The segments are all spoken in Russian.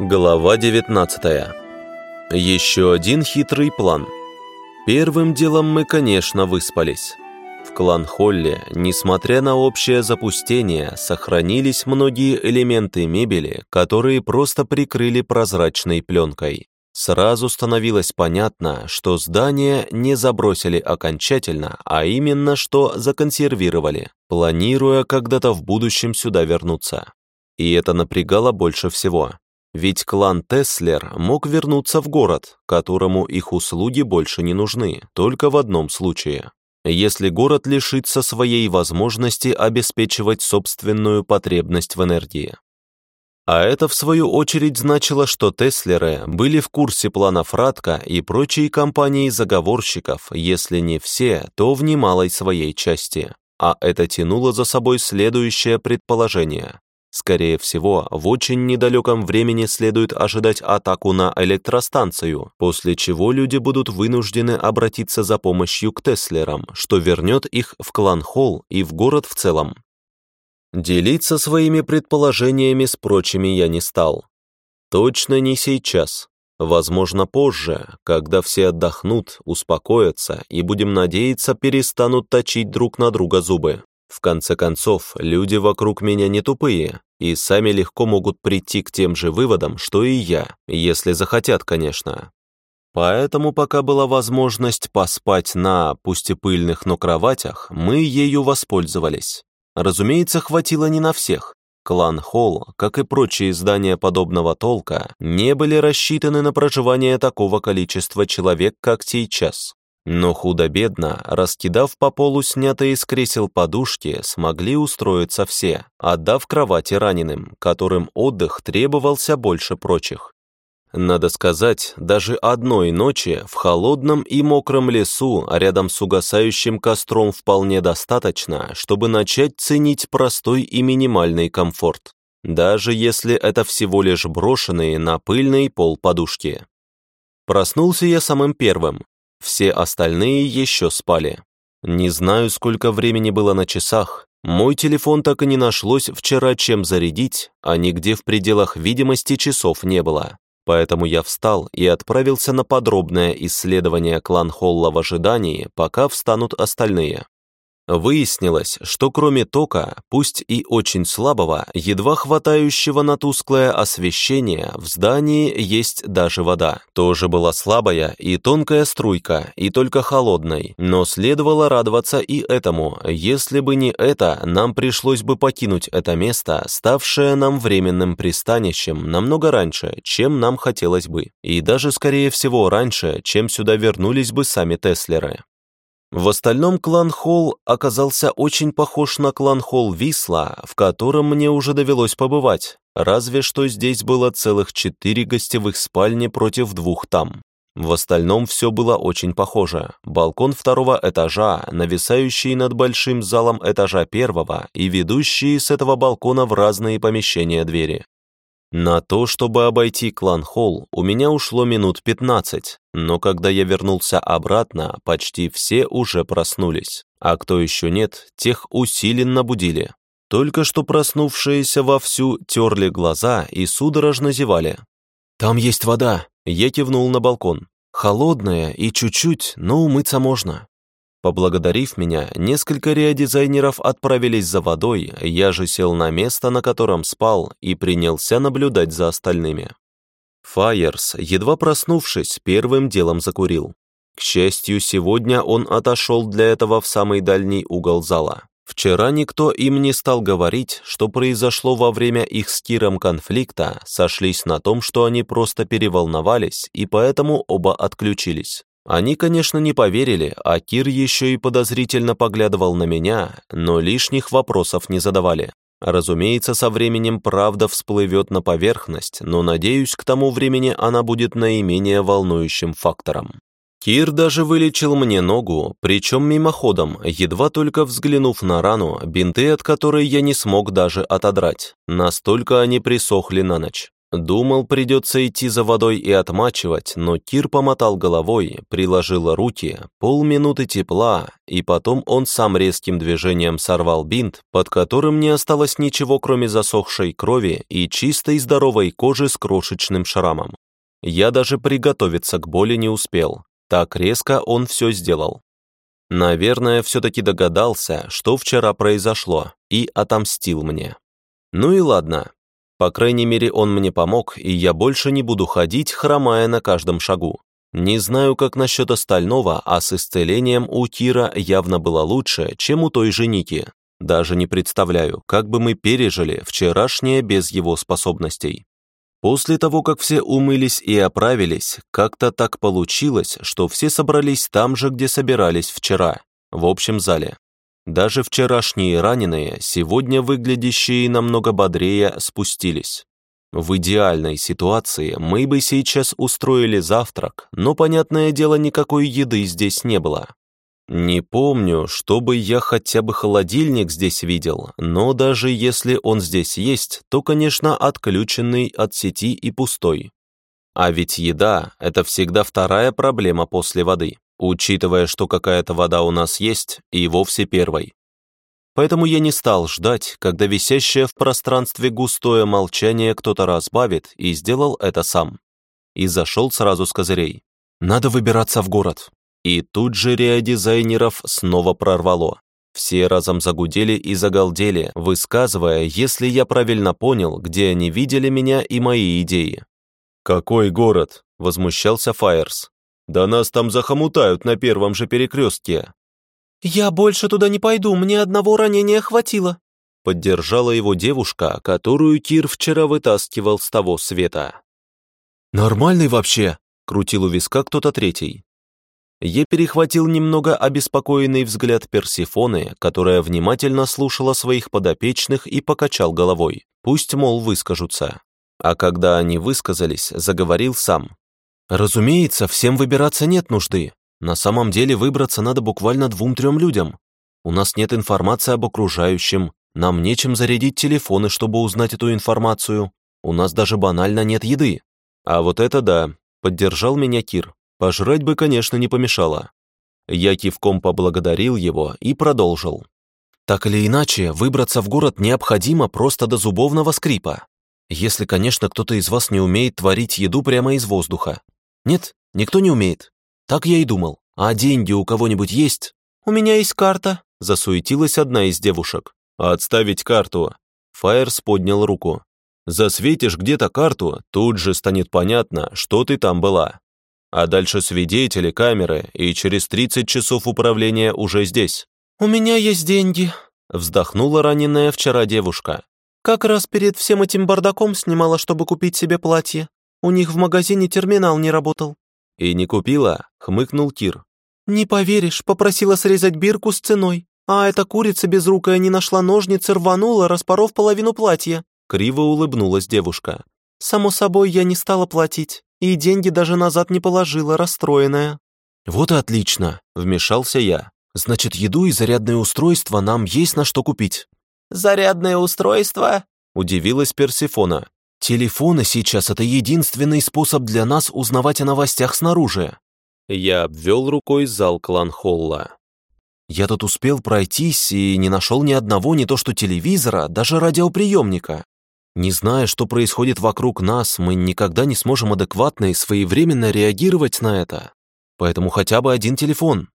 Глава 19 Еще один хитрый план. Первым делом мы, конечно, выспались. В клан Холли, несмотря на общее запустение, сохранились многие элементы мебели, которые просто прикрыли прозрачной пленкой. Сразу становилось понятно, что здание не забросили окончательно, а именно что законсервировали, планируя когда-то в будущем сюда вернуться. И это напрягало больше всего. Ведь клан Теслер мог вернуться в город, которому их услуги больше не нужны, только в одном случае. Если город лишится своей возможности обеспечивать собственную потребность в энергии. А это, в свою очередь, значило, что Теслеры были в курсе планов Радка и прочей компании заговорщиков, если не все, то в немалой своей части. А это тянуло за собой следующее предположение. Скорее всего, в очень недалеком времени следует ожидать атаку на электростанцию, после чего люди будут вынуждены обратиться за помощью к Теслерам, что вернет их в клан Холл и в город в целом. Делиться своими предположениями с прочими я не стал. Точно не сейчас. Возможно, позже, когда все отдохнут, успокоятся и, будем надеяться, перестанут точить друг на друга зубы. В конце концов, люди вокруг меня не тупые и сами легко могут прийти к тем же выводам, что и я, если захотят, конечно. Поэтому, пока была возможность поспать на, пусть и пыльных, но кроватях, мы ею воспользовались. Разумеется, хватило не на всех. Клан Холл, как и прочие здания подобного толка, не были рассчитаны на проживание такого количества человек, как сейчас. Но худо-бедно, раскидав по полу снятые из кресел подушки, смогли устроиться все, отдав кровати раненым, которым отдых требовался больше прочих. Надо сказать, даже одной ночи в холодном и мокром лесу рядом с угасающим костром вполне достаточно, чтобы начать ценить простой и минимальный комфорт, даже если это всего лишь брошенные на пыльный пол подушки. Проснулся я самым первым, все остальные еще спали. Не знаю, сколько времени было на часах. Мой телефон так и не нашлось вчера чем зарядить, а нигде в пределах видимости часов не было. Поэтому я встал и отправился на подробное исследование клан Холла в ожидании, пока встанут остальные. Выяснилось, что кроме тока, пусть и очень слабого, едва хватающего на тусклое освещение, в здании есть даже вода. Тоже была слабая и тонкая струйка, и только холодной, но следовало радоваться и этому. Если бы не это, нам пришлось бы покинуть это место, ставшее нам временным пристанищем намного раньше, чем нам хотелось бы. И даже, скорее всего, раньше, чем сюда вернулись бы сами Теслеры. В остальном клан Холл оказался очень похож на клан Холл Висла, в котором мне уже довелось побывать, разве что здесь было целых четыре гостевых спальни против двух там. В остальном все было очень похоже. Балкон второго этажа, нависающий над большим залом этажа первого и ведущие с этого балкона в разные помещения двери. На то, чтобы обойти клан Холл, у меня ушло минут 15, но когда я вернулся обратно, почти все уже проснулись, а кто еще нет, тех усиленно будили. Только что проснувшиеся вовсю терли глаза и судорожно зевали. «Там есть вода», — я кивнул на балкон. «Холодная и чуть-чуть, но умыться можно». Поблагодарив меня, несколько реодизайнеров отправились за водой, я же сел на место, на котором спал, и принялся наблюдать за остальными. Файерс, едва проснувшись, первым делом закурил. К счастью, сегодня он отошел для этого в самый дальний угол зала. Вчера никто им не стал говорить, что произошло во время их с Киром конфликта, сошлись на том, что они просто переволновались, и поэтому оба отключились. Они, конечно, не поверили, а Кир еще и подозрительно поглядывал на меня, но лишних вопросов не задавали. Разумеется, со временем правда всплывет на поверхность, но, надеюсь, к тому времени она будет наименее волнующим фактором. Кир даже вылечил мне ногу, причем мимоходом, едва только взглянув на рану, бинты от которой я не смог даже отодрать, настолько они присохли на ночь. Думал, придется идти за водой и отмачивать, но Кир помотал головой, приложил руки, полминуты тепла, и потом он сам резким движением сорвал бинт, под которым не осталось ничего, кроме засохшей крови и чистой здоровой кожи с крошечным шрамом. Я даже приготовиться к боли не успел, так резко он все сделал. Наверное, все-таки догадался, что вчера произошло, и отомстил мне. Ну и ладно, по крайней мере, он мне помог, и я больше не буду ходить, хромая на каждом шагу. Не знаю, как насчет остального, а с исцелением у Кира явно было лучше, чем у той же Ники. Даже не представляю, как бы мы пережили вчерашнее без его способностей. После того, как все умылись и оправились, как-то так получилось, что все собрались там же, где собирались вчера, в общем зале. Даже вчерашние раненые, сегодня выглядящие намного бодрее, спустились. В идеальной ситуации мы бы сейчас устроили завтрак, но, понятное дело, никакой еды здесь не было. Не помню, чтобы я хотя бы холодильник здесь видел, но даже если он здесь есть, то, конечно, отключенный от сети и пустой. А ведь еда – это всегда вторая проблема после воды учитывая, что какая-то вода у нас есть, и вовсе первой. Поэтому я не стал ждать, когда висящее в пространстве густое молчание кто-то разбавит, и сделал это сам. И зашел сразу с козырей. Надо выбираться в город. И тут же реодизайнеров снова прорвало. Все разом загудели и загалдели, высказывая, если я правильно понял, где они видели меня и мои идеи. «Какой город?» – возмущался Фаерс. Да нас там захомутают на первом же перекрестке. Я больше туда не пойду, мне одного ранения хватило. Поддержала его девушка, которую Кир вчера вытаскивал с того света. «Нормальный вообще?» — крутил у виска кто-то третий. Я перехватил немного обеспокоенный взгляд Персифоны, которая внимательно слушала своих подопечных и покачал головой. Пусть, мол, выскажутся. А когда они высказались, заговорил сам. Разумеется, всем выбираться нет нужды. На самом деле выбраться надо буквально двум-трем людям. У нас нет информации об окружающем, нам нечем зарядить телефоны, чтобы узнать эту информацию. У нас даже банально нет еды. А вот это да, поддержал меня Кир. Пожрать бы, конечно, не помешало. Я кивком поблагодарил его и продолжил. Так или иначе, выбраться в город необходимо просто до зубовного скрипа. Если, конечно, кто-то из вас не умеет творить еду прямо из воздуха. Нет, никто не умеет. Так я и думал. А деньги у кого-нибудь есть? У меня есть карта, засуетилась одна из девушек. Отставить карту. Фаерс поднял руку. Засветишь где-то карту, тут же станет понятно, что ты там была. А дальше свидетели, камеры, и через 30 часов управления уже здесь. «У меня есть деньги», — вздохнула раненая вчера девушка. «Как раз перед всем этим бардаком снимала, чтобы купить себе платье. У них в магазине терминал не работал». «И не купила?» — хмыкнул Кир. «Не поверишь, попросила срезать бирку с ценой. А эта курица безрукая не нашла ножницы, рванула, распоров половину платья». Криво улыбнулась девушка. «Само собой, я не стала платить. И деньги даже назад не положила, расстроенная». «Вот и отлично», — вмешался я. «Значит, еду и зарядное устройство нам есть на что купить». «Зарядное устройство?» — удивилась Персифона. Телефоны сейчас — это единственный способ для нас узнавать о новостях снаружи. Я обвел рукой зал Кланхолла. Я тут успел пройтись и не нашел ни одного, не то что телевизора, даже радиоприемника. Не зная, что происходит вокруг нас, мы никогда не сможем адекватно и своевременно реагировать на это. Поэтому хотя бы один телефон.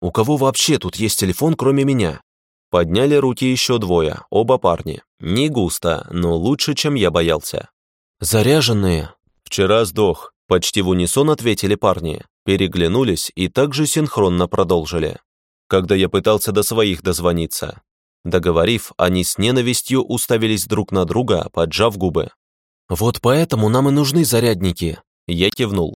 У кого вообще тут есть телефон, кроме меня? Подняли руки еще двое, оба парни. Не густо, но лучше, чем я боялся. «Заряженные». «Вчера сдох», — почти в унисон ответили парни. Переглянулись и также синхронно продолжили. Когда я пытался до своих дозвониться. Договорив, они с ненавистью уставились друг на друга, поджав губы. «Вот поэтому нам и нужны зарядники», — я кивнул.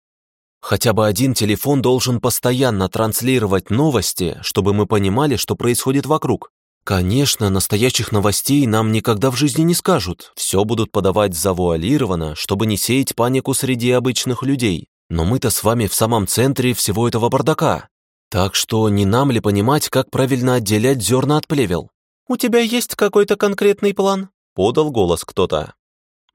«Хотя бы один телефон должен постоянно транслировать новости, чтобы мы понимали, что происходит вокруг. Конечно, настоящих новостей нам никогда в жизни не скажут. Все будут подавать завуалированно, чтобы не сеять панику среди обычных людей. Но мы-то с вами в самом центре всего этого бардака. Так что не нам ли понимать, как правильно отделять зерна от плевел? «У тебя есть какой-то конкретный план?» — подал голос кто-то.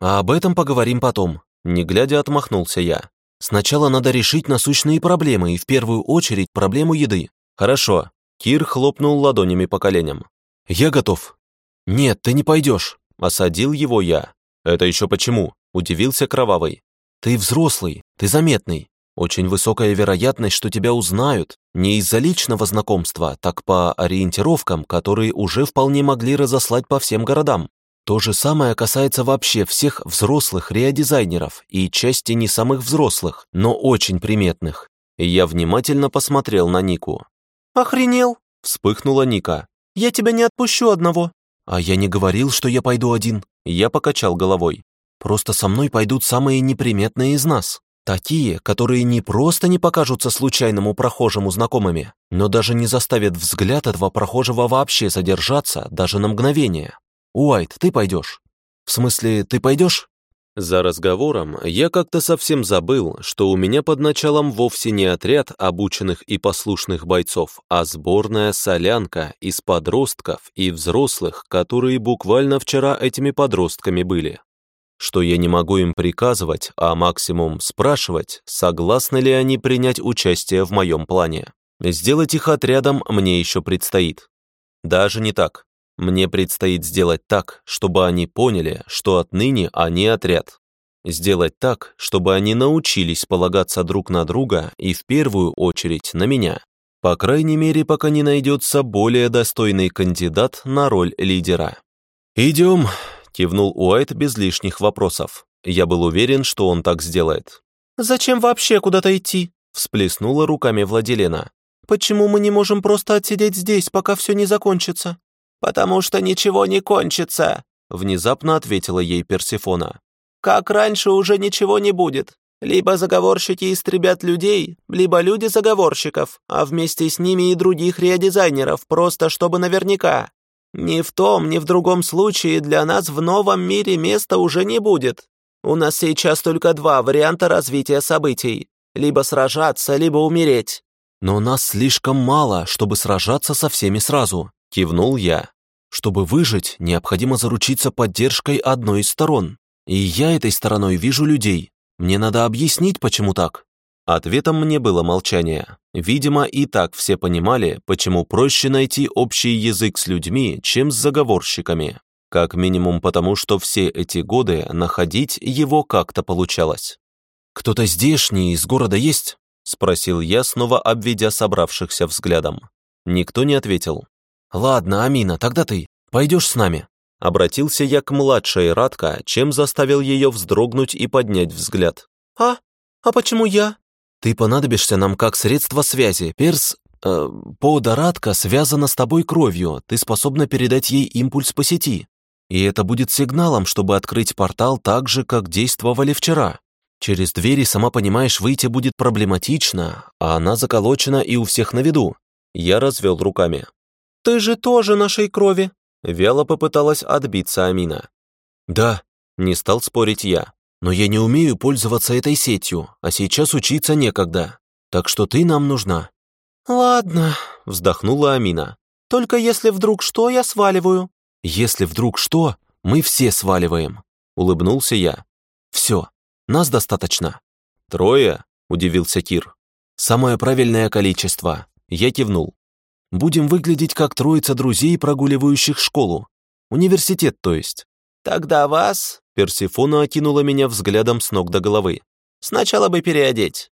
А об этом поговорим потом. Не глядя, отмахнулся я. Сначала надо решить насущные проблемы, и в первую очередь проблему еды. Хорошо. Кир хлопнул ладонями по коленям. Я готов. Нет, ты не пойдешь. Осадил его я. Это еще почему? Удивился Кровавый. Ты взрослый, ты заметный. Очень высокая вероятность, что тебя узнают не из-за личного знакомства, так по ориентировкам, которые уже вполне могли разослать по всем городам. То же самое касается вообще всех взрослых реодизайнеров и части не самых взрослых, но очень приметных. я внимательно посмотрел на Нику. «Охренел?» – вспыхнула Ника. «Я тебя не отпущу одного». «А я не говорил, что я пойду один». Я покачал головой. «Просто со мной пойдут самые неприметные из нас. Такие, которые не просто не покажутся случайному прохожему знакомыми, но даже не заставят взгляд этого прохожего вообще задержаться даже на мгновение. Уайт, ты пойдешь. В смысле, ты пойдешь? За разговором я как-то совсем забыл, что у меня под началом вовсе не отряд обученных и послушных бойцов, а сборная солянка из подростков и взрослых, которые буквально вчера этими подростками были. Что я не могу им приказывать, а максимум спрашивать, согласны ли они принять участие в моем плане. Сделать их отрядом мне еще предстоит. Даже не так. Мне предстоит сделать так, чтобы они поняли, что отныне они отряд. Сделать так, чтобы они научились полагаться друг на друга и в первую очередь на меня. По крайней мере, пока не найдется более достойный кандидат на роль лидера. «Идем», — кивнул Уайт без лишних вопросов. Я был уверен, что он так сделает. «Зачем вообще куда-то идти?» — всплеснула руками Владилена. «Почему мы не можем просто отсидеть здесь, пока все не закончится?» «Потому что ничего не кончится», — внезапно ответила ей Персифона. «Как раньше уже ничего не будет. Либо заговорщики истребят людей, либо люди заговорщиков, а вместе с ними и других реодизайнеров, просто чтобы наверняка. Ни в том, ни в другом случае для нас в новом мире места уже не будет. У нас сейчас только два варианта развития событий. Либо сражаться, либо умереть. Но нас слишком мало, чтобы сражаться со всеми сразу. Кивнул я. Чтобы выжить, необходимо заручиться поддержкой одной из сторон. И я этой стороной вижу людей. Мне надо объяснить, почему так. Ответом мне было молчание. Видимо, и так все понимали, почему проще найти общий язык с людьми, чем с заговорщиками. Как минимум потому, что все эти годы находить его как-то получалось. «Кто-то здешний из города есть?» — спросил я, снова обведя собравшихся взглядом. Никто не ответил. «Ладно, Амина, тогда ты. Пойдешь с нами?» Обратился я к младшей Радка, чем заставил ее вздрогнуть и поднять взгляд. «А? А почему я?» «Ты понадобишься нам как средство связи. Перс... Э, Пода Радка связана с тобой кровью. Ты способна передать ей импульс по сети. И это будет сигналом, чтобы открыть портал так же, как действовали вчера. Через двери, сама понимаешь, выйти будет проблематично, а она заколочена и у всех на виду». Я развел руками. «Ты же тоже нашей крови!» Вяло попыталась отбиться Амина. «Да», — не стал спорить я. «Но я не умею пользоваться этой сетью, а сейчас учиться некогда. Так что ты нам нужна». «Ладно», — вздохнула Амина. «Только если вдруг что, я сваливаю». «Если вдруг что, мы все сваливаем», — улыбнулся я. «Все, нас достаточно». «Трое?» — удивился Кир. «Самое правильное количество». Я кивнул. Будем выглядеть как троица друзей, прогуливающих школу. Университет, то есть. Тогда вас... Персифона окинула меня взглядом с ног до головы. Сначала бы переодеть.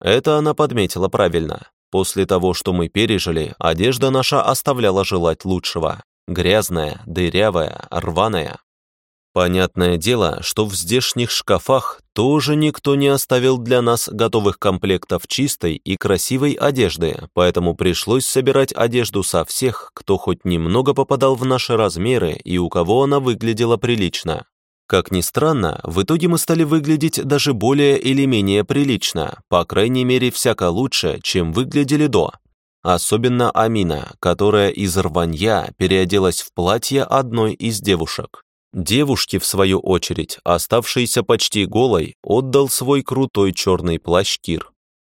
Это она подметила правильно. После того, что мы пережили, одежда наша оставляла желать лучшего. Грязная, дырявая, рваная. Понятное дело, что в здешних шкафах тоже никто не оставил для нас готовых комплектов чистой и красивой одежды, поэтому пришлось собирать одежду со всех, кто хоть немного попадал в наши размеры и у кого она выглядела прилично. Как ни странно, в итоге мы стали выглядеть даже более или менее прилично, по крайней мере всяко лучше, чем выглядели до. Особенно Амина, которая из рванья переоделась в платье одной из девушек. Девушке, в свою очередь, оставшейся почти голой, отдал свой крутой черный плащ Кир.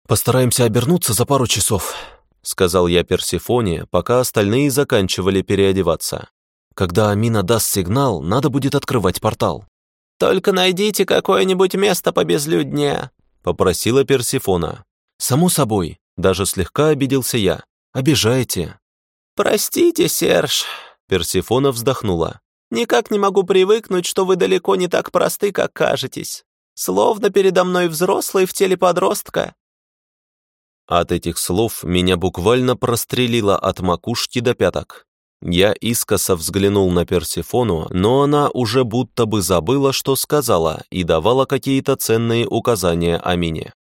«Постараемся обернуться за пару часов», — сказал я Персифоне, пока остальные заканчивали переодеваться. «Когда Амина даст сигнал, надо будет открывать портал». «Только найдите какое-нибудь место побезлюднее», — попросила Персифона. «Само собой», — даже слегка обиделся я. «Обижаете». «Простите, Серж», — Персифона вздохнула. «Никак не могу привыкнуть, что вы далеко не так просты, как кажетесь. Словно передо мной взрослый в теле подростка». От этих слов меня буквально прострелило от макушки до пяток. Я искоса взглянул на Персифону, но она уже будто бы забыла, что сказала, и давала какие-то ценные указания Амине.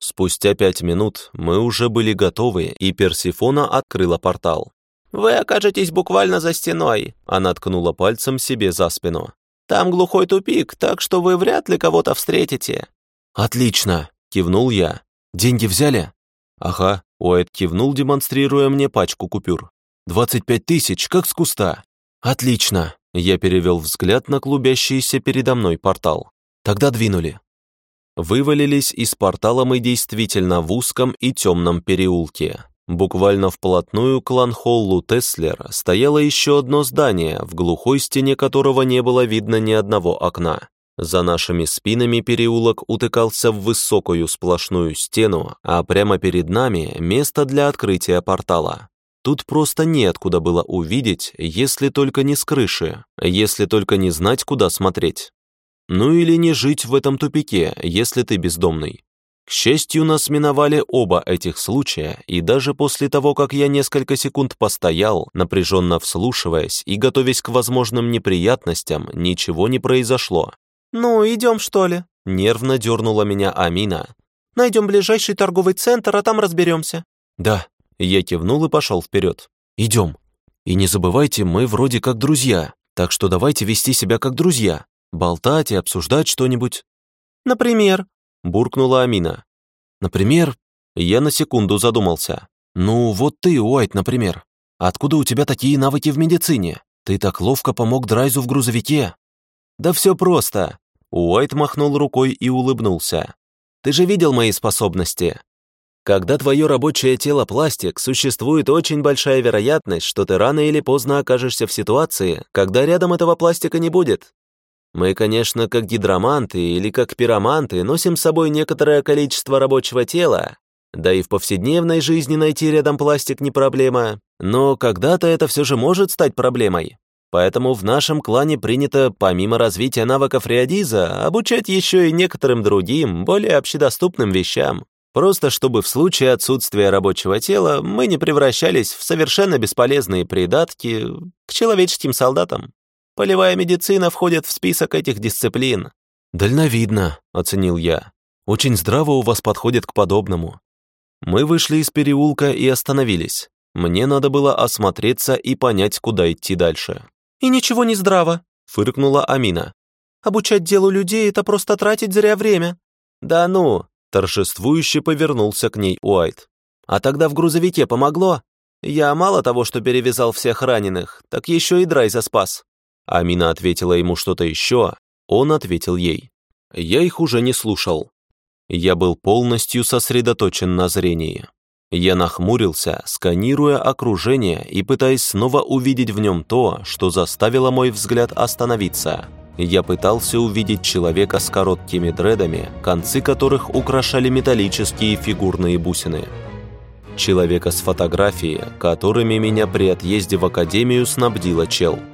Спустя пять минут мы уже были готовы, и Персифона открыла портал. «Вы окажетесь буквально за стеной», — она ткнула пальцем себе за спину. «Там глухой тупик, так что вы вряд ли кого-то встретите». «Отлично», — кивнул я. «Деньги взяли?» «Ага», — Уэйд кивнул, демонстрируя мне пачку купюр. «Двадцать пять тысяч, как с куста». «Отлично», — я перевел взгляд на клубящийся передо мной портал. «Тогда двинули». Вывалились из портала мы действительно в узком и темном переулке. Буквально вплотную к Ланхоллу Теслер стояло еще одно здание, в глухой стене которого не было видно ни одного окна. За нашими спинами переулок утыкался в высокую сплошную стену, а прямо перед нами место для открытия портала. Тут просто неоткуда было увидеть, если только не с крыши, если только не знать, куда смотреть. Ну или не жить в этом тупике, если ты бездомный. К счастью, нас миновали оба этих случая, и даже после того, как я несколько секунд постоял, напряженно вслушиваясь и готовясь к возможным неприятностям, ничего не произошло. «Ну, идем, что ли?» — нервно дернула меня Амина. «Найдем ближайший торговый центр, а там разберемся». «Да», — я кивнул и пошел вперед. «Идем. И не забывайте, мы вроде как друзья, так что давайте вести себя как друзья. Болтать и обсуждать что-нибудь. Например, буркнула Амина. Например, я на секунду задумался. Ну, вот ты, Уайт, например. Откуда у тебя такие навыки в медицине? Ты так ловко помог Драйзу в грузовике. Да все просто. Уайт махнул рукой и улыбнулся. Ты же видел мои способности. Когда твое рабочее тело пластик, существует очень большая вероятность, что ты рано или поздно окажешься в ситуации, когда рядом этого пластика не будет. Мы, конечно, как гидроманты или как пироманты носим с собой некоторое количество рабочего тела, да и в повседневной жизни найти рядом пластик не проблема, но когда-то это все же может стать проблемой. Поэтому в нашем клане принято, помимо развития навыков Риадиза, обучать еще и некоторым другим, более общедоступным вещам. Просто чтобы в случае отсутствия рабочего тела мы не превращались в совершенно бесполезные придатки к человеческим солдатам. Полевая медицина входит в список этих дисциплин». «Дальновидно», — оценил я. «Очень здраво у вас подходит к подобному». Мы вышли из переулка и остановились. Мне надо было осмотреться и понять, куда идти дальше. «И ничего не здраво», — фыркнула Амина. «Обучать делу людей — это просто тратить зря время». «Да ну!» — торжествующе повернулся к ней Уайт. «А тогда в грузовике помогло? Я мало того, что перевязал всех раненых, так еще и Драйза спас». Амина ответила ему что-то еще, он ответил ей. Я их уже не слушал. Я был полностью сосредоточен на зрении. Я нахмурился, сканируя окружение и пытаясь снова увидеть в нем то, что заставило мой взгляд остановиться. Я пытался увидеть человека с короткими дредами, концы которых украшали металлические фигурные бусины. Человека с фотографией, которыми меня при отъезде в академию снабдила чел –